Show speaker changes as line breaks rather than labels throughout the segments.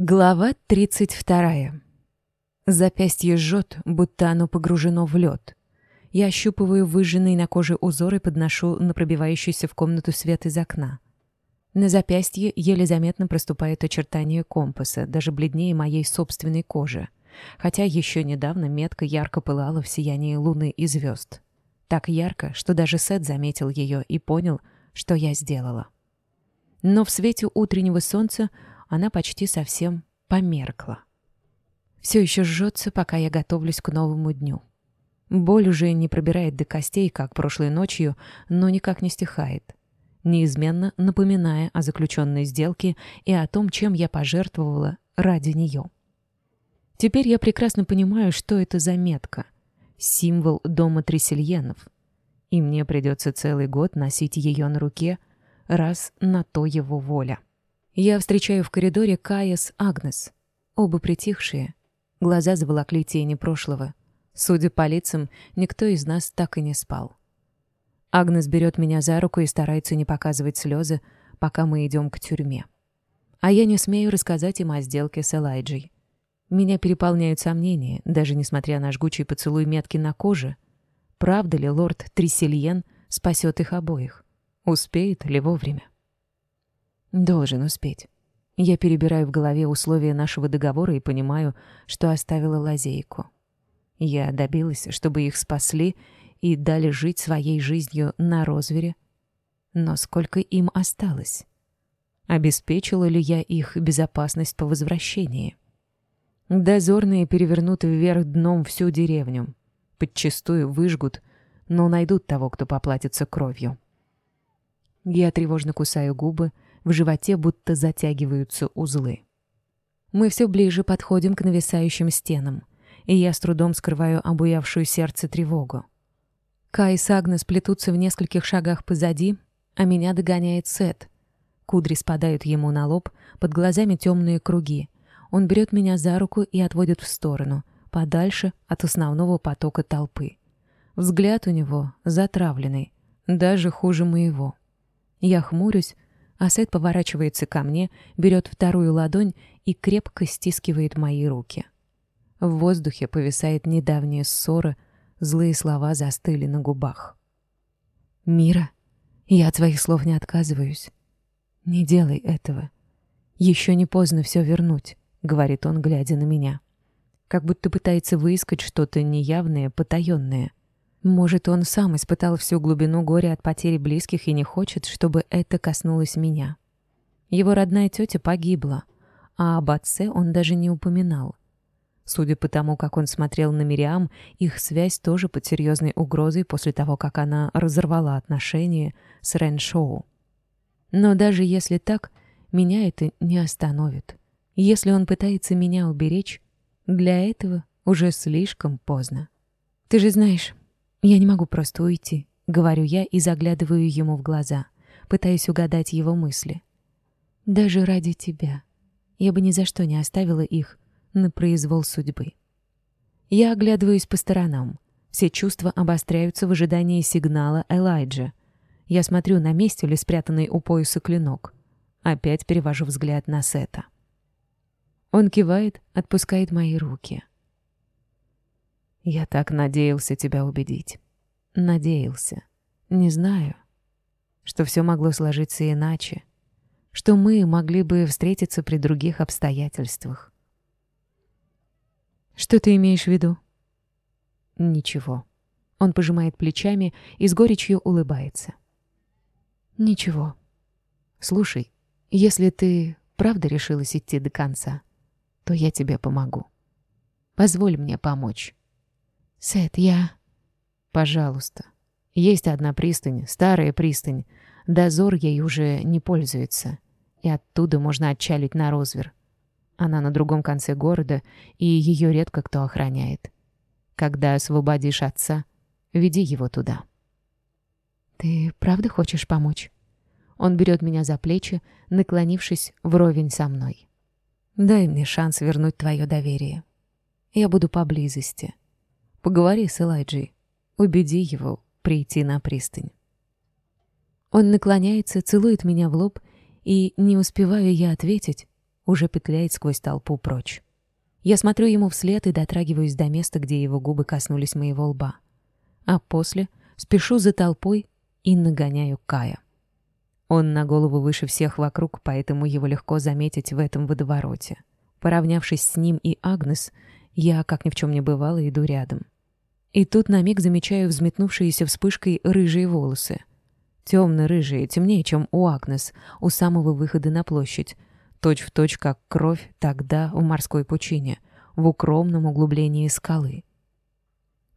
Глава 32. Запястье жжет, будто оно погружено в лед. Я ощупываю выжженные на коже узоры и подношу на пробивающийся в комнату свет из окна. На запястье еле заметно проступает очертание компаса, даже бледнее моей собственной кожи, хотя еще недавно метка ярко пылала в сиянии луны и звезд. Так ярко, что даже Сет заметил ее и понял, что я сделала. Но в свете утреннего солнца она почти совсем померкла. Все еще жжется, пока я готовлюсь к новому дню. Боль уже не пробирает до костей, как прошлой ночью, но никак не стихает, неизменно напоминая о заключенной сделке и о том, чем я пожертвовала ради нее. Теперь я прекрасно понимаю, что это за метка, символ дома Тресельенов, и мне придется целый год носить ее на руке, раз на то его воля. Я встречаю в коридоре Кая с Агнес. Оба притихшие. Глаза заволокли тени прошлого. Судя по лицам, никто из нас так и не спал. Агнес берет меня за руку и старается не показывать слезы, пока мы идем к тюрьме. А я не смею рассказать им о сделке с Элайджей. Меня переполняют сомнения, даже несмотря на жгучий поцелуй метки на коже. Правда ли лорд Трисельен спасет их обоих? Успеет ли вовремя? Должен успеть. Я перебираю в голове условия нашего договора и понимаю, что оставила лазейку. Я добилась, чтобы их спасли и дали жить своей жизнью на розвере. Но сколько им осталось? Обеспечила ли я их безопасность по возвращении? Дозорные перевернут вверх дном всю деревню. Подчастую выжгут, но найдут того, кто поплатится кровью. Я тревожно кусаю губы, в животе будто затягиваются узлы. Мы все ближе подходим к нависающим стенам, и я с трудом скрываю обуявшую сердце тревогу. Кай и Сагнес плетутся в нескольких шагах позади, а меня догоняет Сет. Кудри спадают ему на лоб, под глазами темные круги. Он берет меня за руку и отводит в сторону, подальше от основного потока толпы. Взгляд у него затравленный, даже хуже моего. Я хмурюсь, Асет поворачивается ко мне, берет вторую ладонь и крепко стискивает мои руки. В воздухе повисает недавняя ссора, злые слова застыли на губах. «Мира, я от своих слов не отказываюсь. Не делай этого. Еще не поздно все вернуть», — говорит он, глядя на меня. Как будто пытается выискать что-то неявное, потаенное. Может, он сам испытал всю глубину горя от потери близких и не хочет, чтобы это коснулось меня. Его родная тетя погибла, а об отце он даже не упоминал. Судя по тому, как он смотрел на Мириам, их связь тоже под серьезной угрозой после того, как она разорвала отношения с Рен Шоу. Но даже если так, меня это не остановит. Если он пытается меня уберечь, для этого Я не могу просто уйти, говорю я и заглядываю ему в глаза, пытаясь угадать его мысли. Даже ради тебя. Я бы ни за что не оставила их на произвол судьбы. Я оглядываюсь по сторонам. Все чувства обостряются в ожидании сигнала Элайджа. Я смотрю, на месте ли спрятанный у пояса клинок. Опять перевожу взгляд на Сета. Он кивает, отпускает мои руки. Я так надеялся тебя убедить. Надеялся. Не знаю, что все могло сложиться иначе, что мы могли бы встретиться при других обстоятельствах. Что ты имеешь в виду? Ничего. Он пожимает плечами и с горечью улыбается. Ничего. Слушай, если ты правда решилась идти до конца, то я тебе помогу. Позволь мне помочь. «Сет, я...» «Пожалуйста. Есть одна пристань, старая пристань. Дозор ей уже не пользуется. И оттуда можно отчалить на Розвер. Она на другом конце города, и ее редко кто охраняет. Когда освободишь отца, веди его туда». «Ты правда хочешь помочь?» Он берет меня за плечи, наклонившись вровень со мной. «Дай мне шанс вернуть твое доверие. Я буду поблизости». Поговори с Элайджей. Убеди его прийти на пристань. Он наклоняется, целует меня в лоб, и, не успеваю я ответить, уже петляет сквозь толпу прочь. Я смотрю ему вслед и дотрагиваюсь до места, где его губы коснулись моего лба. А после спешу за толпой и нагоняю Кая. Он на голову выше всех вокруг, поэтому его легко заметить в этом водовороте. Поравнявшись с ним и Агнес, я, как ни в чем не бывало, иду рядом. И тут на миг замечаю взметнувшиеся вспышкой рыжие волосы. Темно-рыжие, темнее, чем у Агнес, у самого выхода на площадь. Точь в точь, как кровь тогда в морской пучине, в укромном углублении скалы.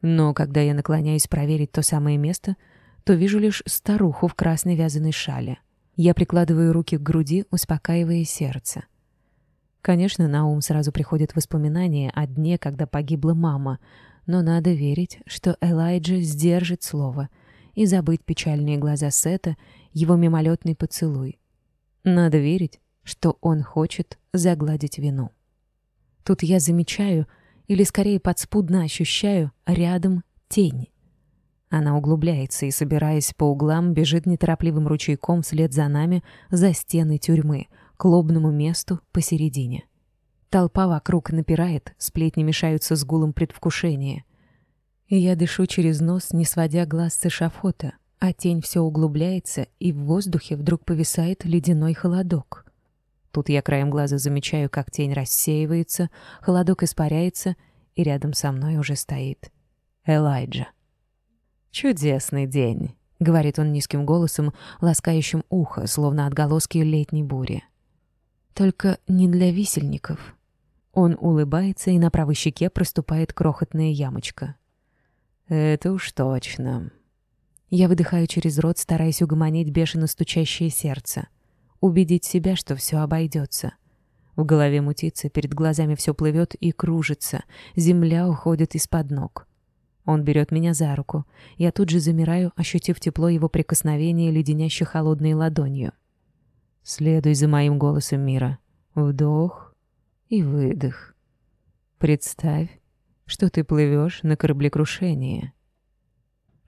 Но когда я наклоняюсь проверить то самое место, то вижу лишь старуху в красной вязаной шале. Я прикладываю руки к груди, успокаивая сердце. Конечно, на ум сразу приходит воспоминание о дне, когда погибла мама, но надо верить, что Элайджа сдержит слово и забыть печальные глаза Сета, его мимолетный поцелуй. Надо верить, что он хочет загладить вину. Тут я замечаю, или скорее подспудно ощущаю, рядом тень. Она углубляется и, собираясь по углам, бежит неторопливым ручейком вслед за нами за стены тюрьмы — к лобному месту посередине. Толпа вокруг напирает, сплетни мешаются с гулом предвкушения. И я дышу через нос, не сводя глаз с эшафота, а тень все углубляется, и в воздухе вдруг повисает ледяной холодок. Тут я краем глаза замечаю, как тень рассеивается, холодок испаряется, и рядом со мной уже стоит Элайджа. «Чудесный день», — говорит он низким голосом, ласкающим ухо, словно отголоски летней бури только не для висельников. Он улыбается, и на правой щеке проступает крохотная ямочка. «Это уж точно». Я выдыхаю через рот, стараясь угомонить бешено стучащее сердце. Убедить себя, что все обойдется. В голове мутится, перед глазами все плывет и кружится. Земля уходит из-под ног. Он берет меня за руку. Я тут же замираю, ощутив тепло его прикосновения, леденящей холодной ладонью. Следуй за моим голосом мира. Вдох и выдох. Представь, что ты плывешь на кораблекрушение.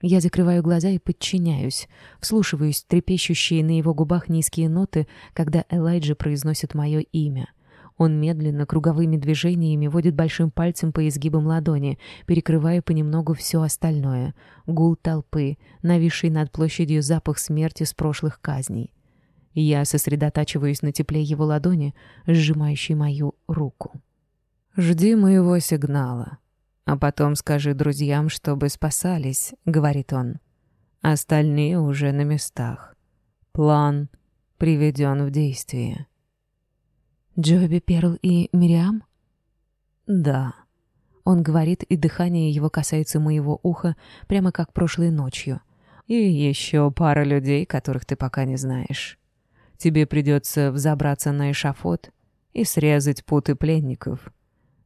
Я закрываю глаза и подчиняюсь, вслушиваюсь в трепещущие на его губах низкие ноты, когда Элайджа произносит мое имя. Он медленно, круговыми движениями водит большим пальцем по изгибам ладони, перекрывая понемногу все остальное. Гул толпы, нависший над площадью запах смерти с прошлых казней. Я сосредотачиваюсь на тепле его ладони, сжимающей мою руку. «Жди моего сигнала, а потом скажи друзьям, чтобы спасались», — говорит он. «Остальные уже на местах. План приведен в действие». «Джоби, Перл и Мириам?» «Да». Он говорит, и дыхание его касается моего уха, прямо как прошлой ночью. «И еще пара людей, которых ты пока не знаешь» тебе придется взобраться на эшафот и срезать путы пленников.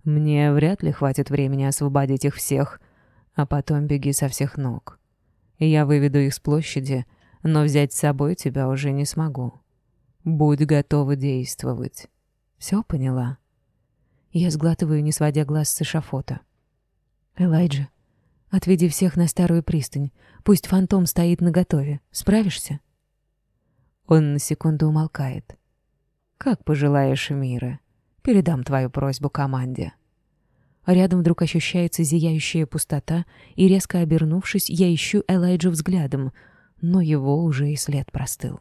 Мне вряд ли хватит времени освободить их всех, а потом беги со всех ног. Я выведу их с площади, но взять с собой тебя уже не смогу. Будь готова действовать. Все поняла?» Я сглатываю, не сводя глаз с эшафота. «Элайджа, отведи всех на старую пристань. Пусть фантом стоит наготове. Справишься?» Он на секунду умолкает. «Как пожелаешь мира. Передам твою просьбу команде». Рядом вдруг ощущается зияющая пустота, и, резко обернувшись, я ищу Элайджу взглядом, но его уже и след простыл.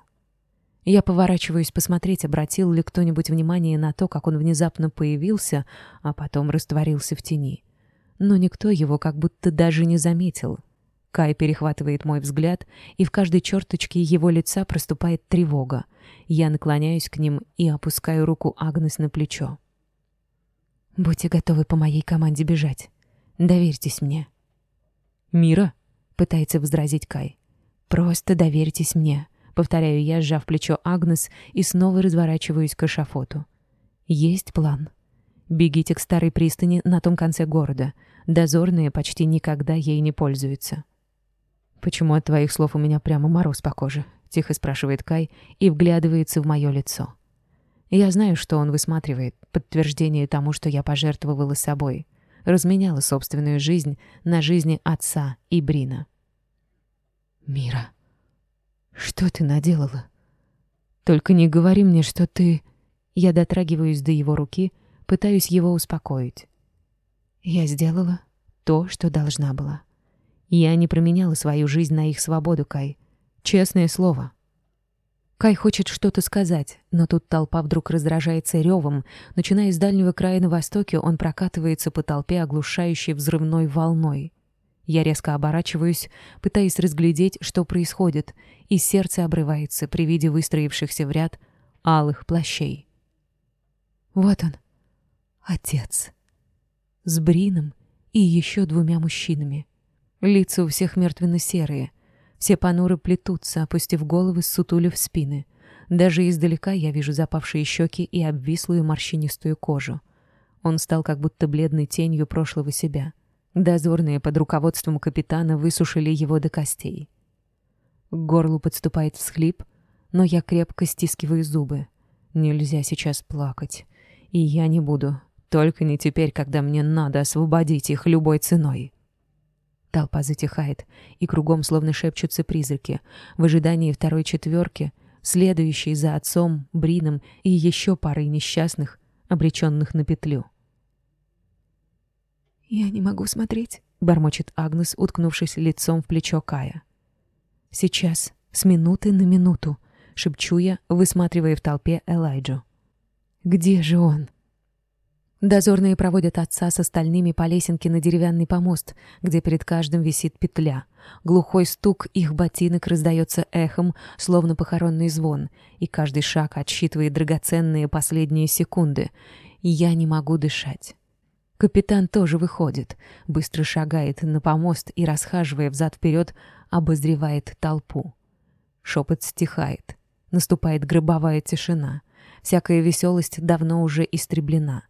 Я поворачиваюсь посмотреть, обратил ли кто-нибудь внимание на то, как он внезапно появился, а потом растворился в тени. Но никто его как будто даже не заметил — Кай перехватывает мой взгляд, и в каждой черточке его лица проступает тревога. Я наклоняюсь к ним и опускаю руку Агнес на плечо. «Будьте готовы по моей команде бежать. Доверьтесь мне». «Мира?» — пытается возразить Кай. «Просто доверьтесь мне», — повторяю я, сжав плечо Агнес и снова разворачиваюсь к эшафоту. «Есть план. Бегите к старой пристани на том конце города. Дозорные почти никогда ей не пользуются». «Почему от твоих слов у меня прямо мороз по коже?» — тихо спрашивает Кай и вглядывается в мое лицо. Я знаю, что он высматривает, подтверждение тому, что я пожертвовала собой, разменяла собственную жизнь на жизни отца и Брина. «Мира», «Что ты наделала? Только не говори мне, что ты...» Я дотрагиваюсь до его руки, пытаюсь его успокоить. Я не променяла свою жизнь на их свободу, Кай. Честное слово. Кай хочет что-то сказать, но тут толпа вдруг раздражается ревом. Начиная с дальнего края на востоке, он прокатывается по толпе, оглушающей взрывной волной. Я резко оборачиваюсь, пытаясь разглядеть, что происходит, и сердце обрывается при виде выстроившихся в ряд алых плащей. Вот он, отец, с Брином и еще двумя мужчинами. Лица у всех мертвенно-серые. Все понуро плетутся, опустив головы, сутулив спины. Даже издалека я вижу запавшие щеки и обвислую морщинистую кожу. Он стал как будто бледной тенью прошлого себя. Дозорные под руководством капитана высушили его до костей. К горлу подступает всхлип, но я крепко стискиваю зубы. Нельзя сейчас плакать. И я не буду. Только не теперь, когда мне надо освободить их любой ценой. Толпа затихает, и кругом словно шепчутся призраки, в ожидании второй четверки, следующей за отцом, Брином и еще парой несчастных, обреченных на петлю. «Я не могу смотреть», — бормочет Агнес, уткнувшись лицом в плечо Кая. «Сейчас, с минуты на минуту», — шепчу я, высматривая в толпе Элайджу. «Где же он?» Дозорные проводят отца с остальными по лесенке на деревянный помост, где перед каждым висит петля. Глухой стук их ботинок раздается эхом, словно похоронный звон, и каждый шаг отсчитывает драгоценные последние секунды. Я не могу дышать. Капитан тоже выходит, быстро шагает на помост и, расхаживая взад-вперед, обозревает толпу. Шепот стихает. Наступает гробовая тишина. Всякая веселость давно уже истреблена.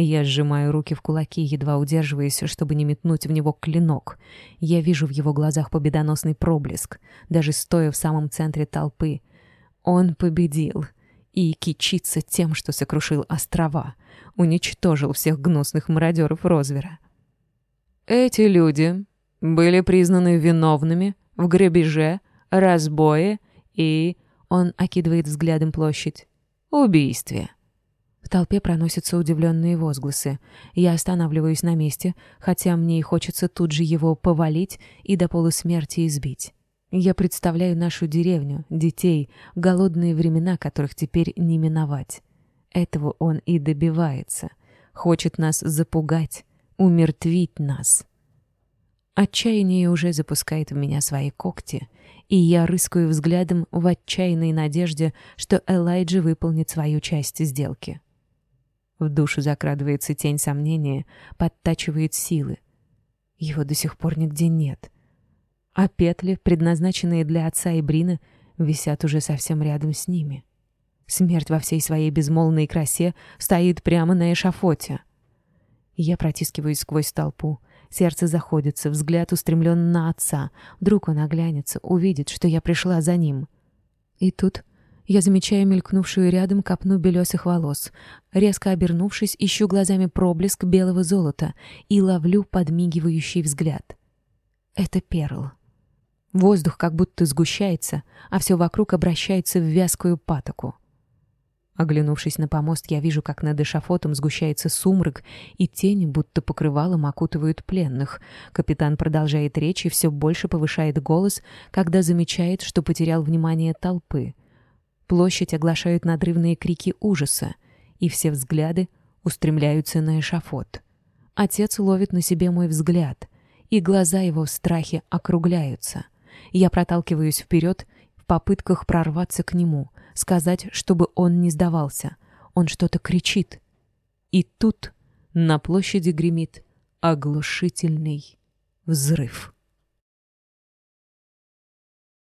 Я сжимаю руки в кулаки, едва удерживаясь, чтобы не метнуть в него клинок. Я вижу в его глазах победоносный проблеск, даже стоя в самом центре толпы. Он победил и кичится тем, что сокрушил острова, уничтожил всех гнусных мародеров Розвера. Эти люди были признаны виновными в грабеже, разбое и... Он окидывает взглядом площадь. Убийстве. В толпе проносятся удивленные возгласы. Я останавливаюсь на месте, хотя мне и хочется тут же его повалить и до полусмерти избить. Я представляю нашу деревню, детей, голодные времена, которых теперь не миновать. Этого он и добивается. Хочет нас запугать, умертвить нас. Отчаяние уже запускает в меня свои когти, и я рыскаю взглядом в отчаянной надежде, что Элайджи выполнит свою часть сделки. В душу закрадывается тень сомнения, подтачивает силы. Его до сих пор нигде нет. А петли, предназначенные для отца и Брина, висят уже совсем рядом с ними. Смерть во всей своей безмолвной красе стоит прямо на эшафоте. Я протискиваюсь сквозь толпу. Сердце заходится, взгляд устремлен на отца. Вдруг он оглянется, увидит, что я пришла за ним. И тут я замечаю мелькнувшую рядом копну белесых волос. Резко обернувшись, ищу глазами проблеск белого золота и ловлю подмигивающий взгляд. Это перл. Воздух как будто сгущается, а все вокруг обращается в вязкую патоку. Оглянувшись на помост, я вижу, как над эшафотом сгущается сумрак, и тени, будто покрывалом, окутывают пленных. Капитан продолжает речь и все больше повышает голос, когда замечает, что потерял внимание толпы — Площадь оглашают надрывные крики ужаса, и все взгляды устремляются на эшафот. Отец ловит на себе мой взгляд, и глаза его в страхе округляются. Я проталкиваюсь вперед в попытках прорваться к нему, сказать, чтобы он не сдавался. Он что-то кричит. И тут на площади гремит оглушительный взрыв.